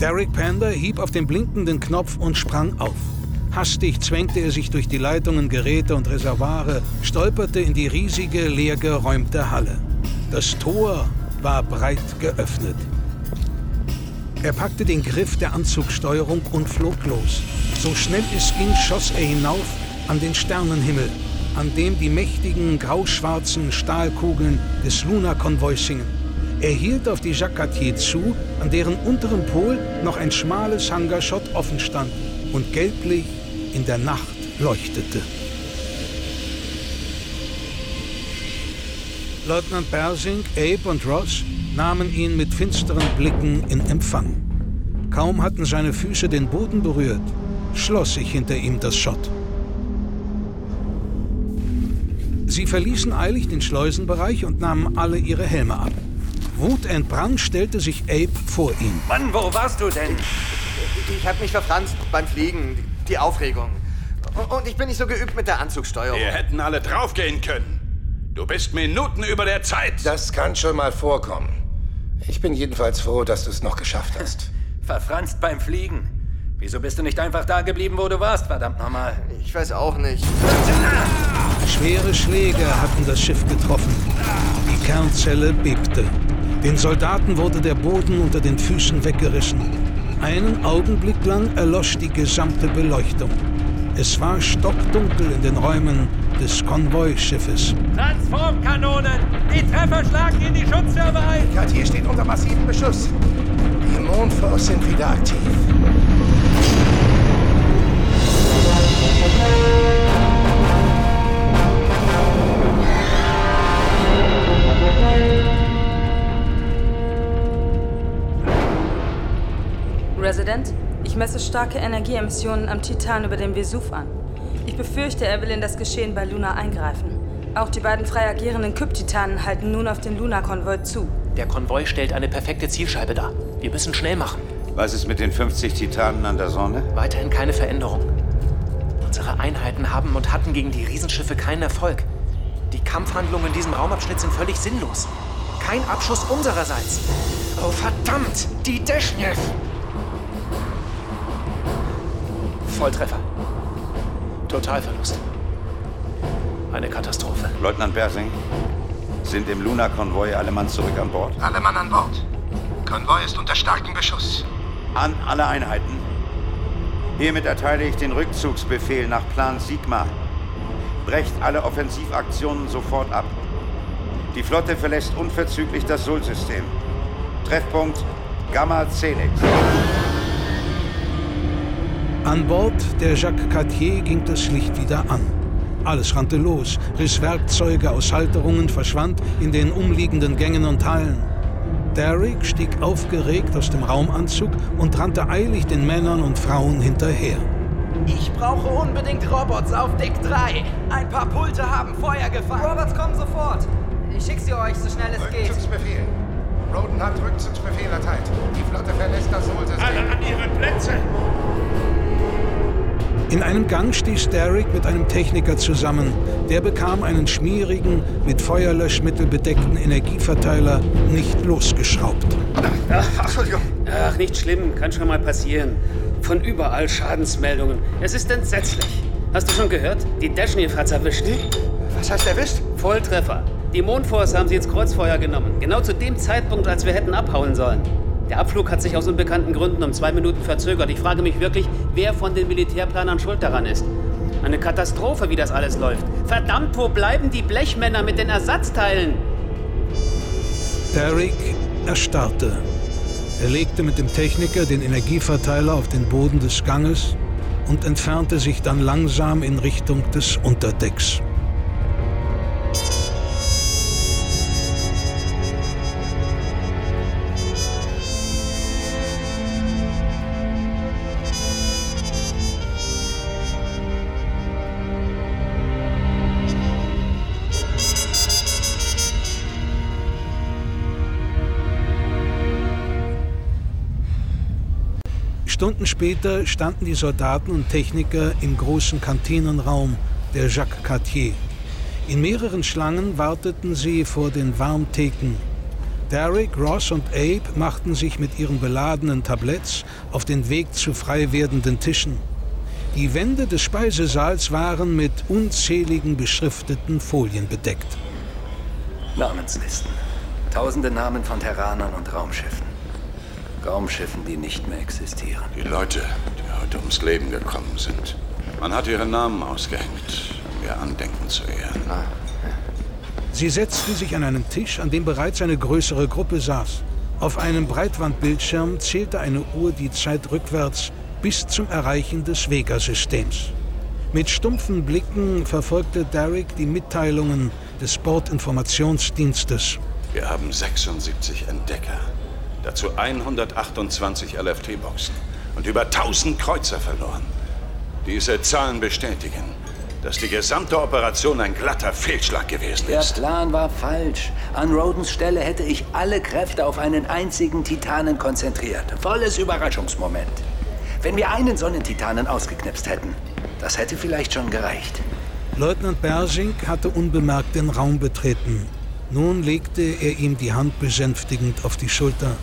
Derek Pander hieb auf den blinkenden Knopf und sprang auf. Hastig zwängte er sich durch die Leitungen, Geräte und Reservoire, stolperte in die riesige, leer geräumte Halle. Das Tor war breit geöffnet. Er packte den Griff der Anzugsteuerung und flog los. So schnell es ging, schoss er hinauf an den Sternenhimmel, an dem die mächtigen grauschwarzen Stahlkugeln des Luna-Konvois hingen. Er hielt auf die Jacques Cartier zu, an deren unterem Pol noch ein schmales Hangarschott offen stand und gelblich in der Nacht leuchtete. Leutnant Bersing, Abe und Ross nahmen ihn mit finsteren Blicken in Empfang. Kaum hatten seine Füße den Boden berührt, schloss sich hinter ihm das Schott. Sie verließen eilig den Schleusenbereich und nahmen alle ihre Helme ab. Wutentbrannt stellte sich Abe vor ihn. Mann, wo warst du denn? Ich habe mich verfranst beim Fliegen. Die Aufregung. Und ich bin nicht so geübt mit der Anzugsteuerung. Wir hätten alle draufgehen können. Du bist Minuten über der Zeit. Das kann schon mal vorkommen. Ich bin jedenfalls froh, dass du es noch geschafft hast. Verfranst beim Fliegen. Wieso bist du nicht einfach da geblieben, wo du warst, verdammt nochmal? Ich weiß auch nicht. Schwere Schläge hatten das Schiff getroffen. Die Kernzelle bebte. Den Soldaten wurde der Boden unter den Füßen weggerissen. Einen Augenblick lang erlosch die gesamte Beleuchtung. Es war stockdunkel in den Räumen des Konvoischiffes. Transformkanonen! Die Treffer schlagen in die Schutztürme ein! Die Cartier steht unter massivem Beschuss. Die Mondforce sind wieder aktiv. Resident, ich messe starke Energieemissionen am Titan über dem Vesuv an. Ich befürchte, er will in das Geschehen bei Luna eingreifen. Auch die beiden frei agierenden Kyp-Titanen halten nun auf den Luna-Konvoi zu. Der Konvoi stellt eine perfekte Zielscheibe dar. Wir müssen schnell machen. Was ist mit den 50 Titanen an der Sonne? Weiterhin keine Veränderung. Unsere Einheiten haben und hatten gegen die Riesenschiffe keinen Erfolg. Die Kampfhandlungen in diesem Raumabschnitt sind völlig sinnlos. Kein Abschuss unsererseits. Oh verdammt! Die Deschnev! Volltreffer. Totalverlust. Eine Katastrophe. Leutnant Bersing, sind im Luna-Konvoi alle Mann zurück an Bord? Alle Mann an Bord. Konvoi ist unter starkem Beschuss. An alle Einheiten. Hiermit erteile ich den Rückzugsbefehl nach Plan Sigma. Brecht alle Offensivaktionen sofort ab. Die Flotte verlässt unverzüglich das Sol-System. Treffpunkt Gamma Cenix. An Bord der Jacques Cartier ging das Licht wieder an. Alles rannte los, riss Werkzeuge aus Halterungen, verschwand in den umliegenden Gängen und Hallen. Derrick stieg aufgeregt aus dem Raumanzug und rannte eilig den Männern und Frauen hinterher. Ich brauche unbedingt Robots auf Deck 3. Ein paar Pulte haben Feuer gefangen. Robots kommen sofort. Ich schick sie euch, so schnell es geht. Rückzugsbefehl. Roden hat Rückzugsbefehl erteilt. Die Flotte In einem Gang stieß Derrick mit einem Techniker zusammen. Der bekam einen schmierigen, mit Feuerlöschmittel bedeckten Energieverteiler nicht losgeschraubt. Ach, Entschuldigung. Ach, nicht schlimm. Kann schon mal passieren. Von überall Schadensmeldungen. Es ist entsetzlich. Hast du schon gehört? Die Deschnev hat's erwischt. Was heißt erwischt? Volltreffer. Die Mondforce haben sie ins Kreuzfeuer genommen. Genau zu dem Zeitpunkt, als wir hätten abhauen sollen. Der Abflug hat sich aus unbekannten Gründen um zwei Minuten verzögert. Ich frage mich wirklich, wer von den Militärplanern schuld daran ist. Eine Katastrophe, wie das alles läuft. Verdammt, wo bleiben die Blechmänner mit den Ersatzteilen? Derrick erstarrte. Er legte mit dem Techniker den Energieverteiler auf den Boden des Ganges und entfernte sich dann langsam in Richtung des Unterdecks. Stunden später standen die Soldaten und Techniker im großen Kantinenraum der Jacques Cartier. In mehreren Schlangen warteten sie vor den Warmtheken. Derek, Ross und Abe machten sich mit ihren beladenen Tabletts auf den Weg zu frei werdenden Tischen. Die Wände des Speisesaals waren mit unzähligen beschrifteten Folien bedeckt. Namenslisten. Tausende Namen von Terranern und Raumschiffen. Raumschiffen, die nicht mehr existieren. Die Leute, die heute ums Leben gekommen sind. Man hat ihre Namen ausgehängt, um ihr Andenken zu ehren. Sie setzten sich an einen Tisch, an dem bereits eine größere Gruppe saß. Auf einem Breitwandbildschirm zählte eine Uhr die Zeit rückwärts bis zum Erreichen des Vega-Systems. Mit stumpfen Blicken verfolgte Derek die Mitteilungen des Bordinformationsdienstes. Wir haben 76 Entdecker. Dazu 128 LFT-Boxen und über 1000 Kreuzer verloren. Diese Zahlen bestätigen, dass die gesamte Operation ein glatter Fehlschlag gewesen Der ist. Plan war falsch. An Rodens Stelle hätte ich alle Kräfte auf einen einzigen Titanen konzentriert. Volles Überraschungsmoment. Wenn wir einen Sonnentitanen ausgeknipst hätten, das hätte vielleicht schon gereicht. Leutnant Bersing hatte unbemerkt den Raum betreten. Nun legte er ihm die Hand besänftigend auf die Schulter.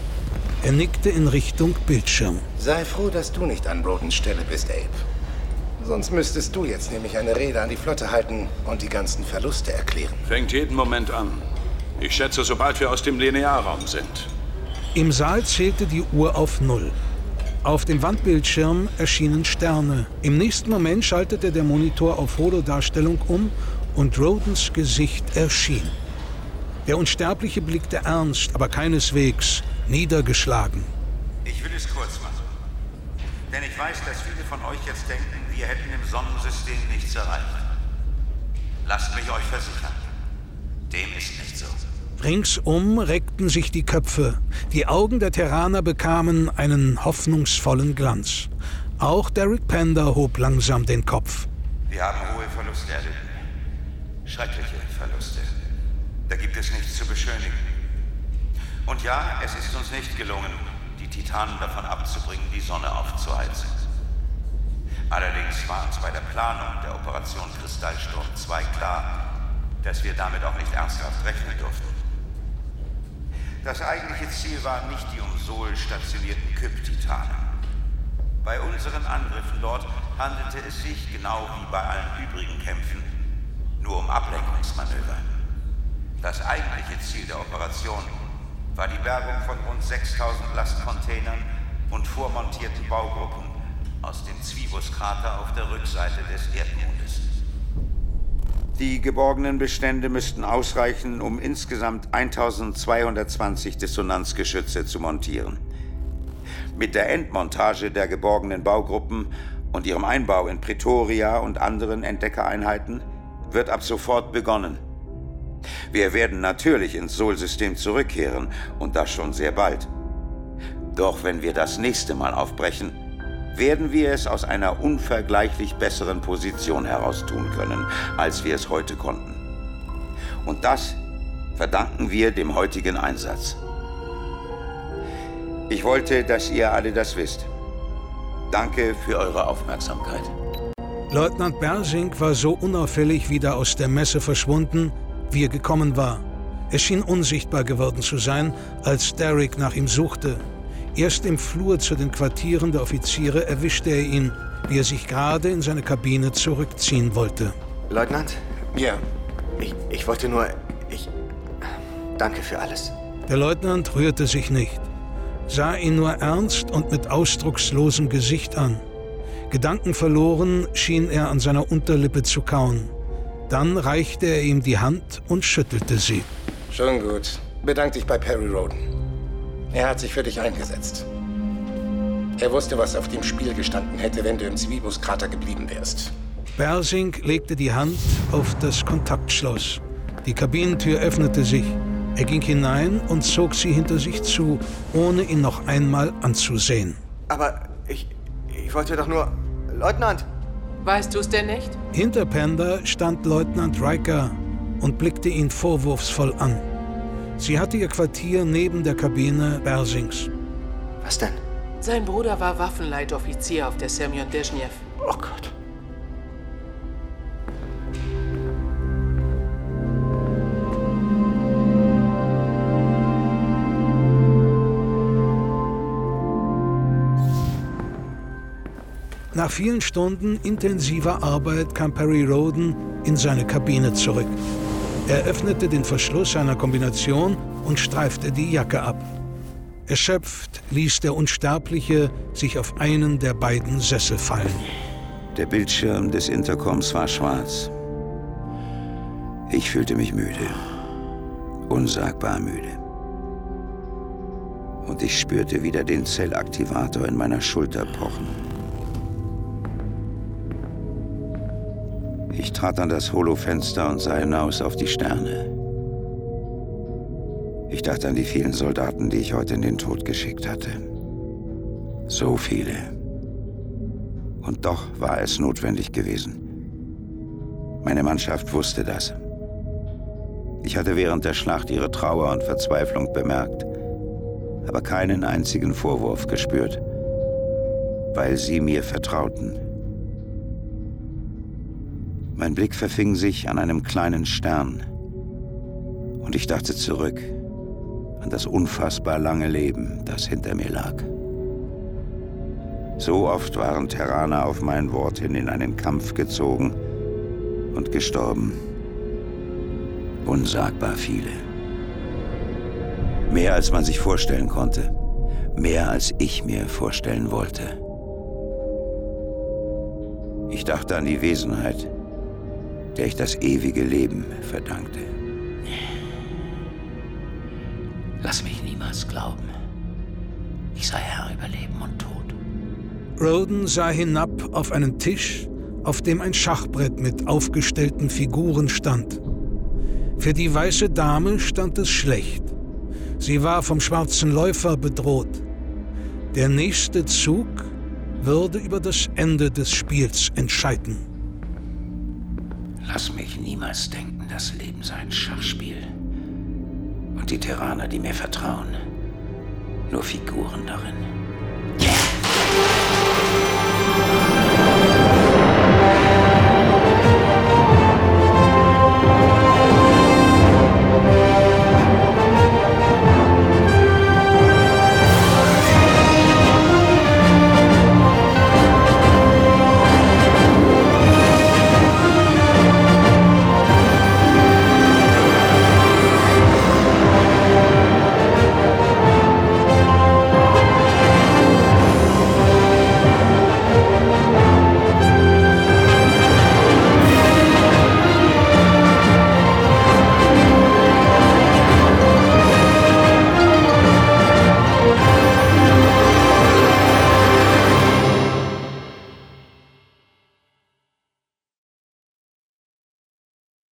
Er nickte in Richtung Bildschirm. Sei froh, dass du nicht an Brodens Stelle bist, Abe. Sonst müsstest du jetzt nämlich eine Rede an die Flotte halten und die ganzen Verluste erklären. Fängt jeden Moment an. Ich schätze, sobald wir aus dem Linearraum sind. Im Saal zählte die Uhr auf Null. Auf dem Wandbildschirm erschienen Sterne. Im nächsten Moment schaltete der Monitor auf Holodarstellung um und Rodens Gesicht erschien. Der Unsterbliche blickte ernst, aber keineswegs niedergeschlagen. Ich will es kurz machen. Denn ich weiß, dass viele von euch jetzt denken, wir hätten im Sonnensystem nichts erreicht. Lasst mich euch versichern, dem ist nicht so. Ringsum reckten sich die Köpfe. Die Augen der Terraner bekamen einen hoffnungsvollen Glanz. Auch Derek Pender hob langsam den Kopf. Wir haben hohe Verluste erlitten. Schreckliche Verluste. Da gibt es nichts zu beschönigen. Und ja, es ist uns nicht gelungen, die Titanen davon abzubringen, die Sonne aufzuheizen. Allerdings war uns bei der Planung der Operation Kristallsturm 2 klar, dass wir damit auch nicht ernsthaft rechnen durften. Das eigentliche Ziel waren nicht die um Sol stationierten Kyp-Titanen. Bei unseren Angriffen dort handelte es sich, genau wie bei allen übrigen Kämpfen, nur um Ablenkungsmanöver. Das eigentliche Ziel der Operation war die Bergung von rund 6000 Lastcontainern und vormontierten Baugruppen aus dem Zwibus-Krater auf der Rückseite des Erdmondes. Die geborgenen Bestände müssten ausreichen, um insgesamt 1220 Dissonanzgeschütze zu montieren. Mit der Endmontage der geborgenen Baugruppen und ihrem Einbau in Pretoria und anderen Entdeckereinheiten wird ab sofort begonnen. Wir werden natürlich ins Sol-System zurückkehren und das schon sehr bald. Doch wenn wir das nächste Mal aufbrechen, werden wir es aus einer unvergleichlich besseren Position heraus tun können, als wir es heute konnten. Und das verdanken wir dem heutigen Einsatz. Ich wollte, dass ihr alle das wisst. Danke für eure Aufmerksamkeit. Leutnant Bersing war so unauffällig wieder aus der Messe verschwunden, wie er gekommen war. Er schien unsichtbar geworden zu sein, als Derek nach ihm suchte. Erst im Flur zu den Quartieren der Offiziere erwischte er ihn, wie er sich gerade in seine Kabine zurückziehen wollte. Leutnant? Ja. Ich, ich wollte nur. Ich. Danke für alles. Der Leutnant rührte sich nicht sah ihn nur ernst und mit ausdruckslosem Gesicht an. Gedankenverloren schien er an seiner Unterlippe zu kauen. Dann reichte er ihm die Hand und schüttelte sie. Schon gut. Bedank dich bei Perry Roden. Er hat sich für dich eingesetzt. Er wusste, was auf dem Spiel gestanden hätte, wenn du im Zwibus-Krater geblieben wärst. Bersing legte die Hand auf das Kontaktschloss. Die Kabinentür öffnete sich. Er ging hinein und zog sie hinter sich zu, ohne ihn noch einmal anzusehen. Aber ich. Ich wollte doch nur. Leutnant! Weißt du es denn nicht? Hinter Panda stand Leutnant Riker und blickte ihn vorwurfsvoll an. Sie hatte ihr Quartier neben der Kabine Bersings. Was denn? Sein Bruder war Waffenleitoffizier auf der Semyon Deschnev. Oh Gott. Nach vielen Stunden intensiver Arbeit kam Perry Roden in seine Kabine zurück. Er öffnete den Verschluss seiner Kombination und streifte die Jacke ab. Erschöpft ließ der Unsterbliche sich auf einen der beiden Sessel fallen. Der Bildschirm des Intercoms war schwarz. Ich fühlte mich müde. Unsagbar müde. Und ich spürte wieder den Zellaktivator in meiner Schulter pochen. Ich trat an das Holofenster und sah hinaus auf die Sterne. Ich dachte an die vielen Soldaten, die ich heute in den Tod geschickt hatte. So viele. Und doch war es notwendig gewesen. Meine Mannschaft wusste das. Ich hatte während der Schlacht ihre Trauer und Verzweiflung bemerkt, aber keinen einzigen Vorwurf gespürt, weil sie mir vertrauten. Mein Blick verfing sich an einem kleinen Stern. Und ich dachte zurück an das unfassbar lange Leben, das hinter mir lag. So oft waren Terraner auf mein Wort hin in einen Kampf gezogen und gestorben. Unsagbar viele. Mehr als man sich vorstellen konnte. Mehr als ich mir vorstellen wollte. Ich dachte an die Wesenheit, der ich das ewige Leben verdankte. Lass mich niemals glauben, ich sei Herr über Leben und Tod. Roden sah hinab auf einen Tisch, auf dem ein Schachbrett mit aufgestellten Figuren stand. Für die weiße Dame stand es schlecht. Sie war vom schwarzen Läufer bedroht. Der nächste Zug würde über das Ende des Spiels entscheiden. Lass mich niemals denken, das Leben sei ein Schachspiel. Und die Terraner, die mir vertrauen, nur Figuren darin.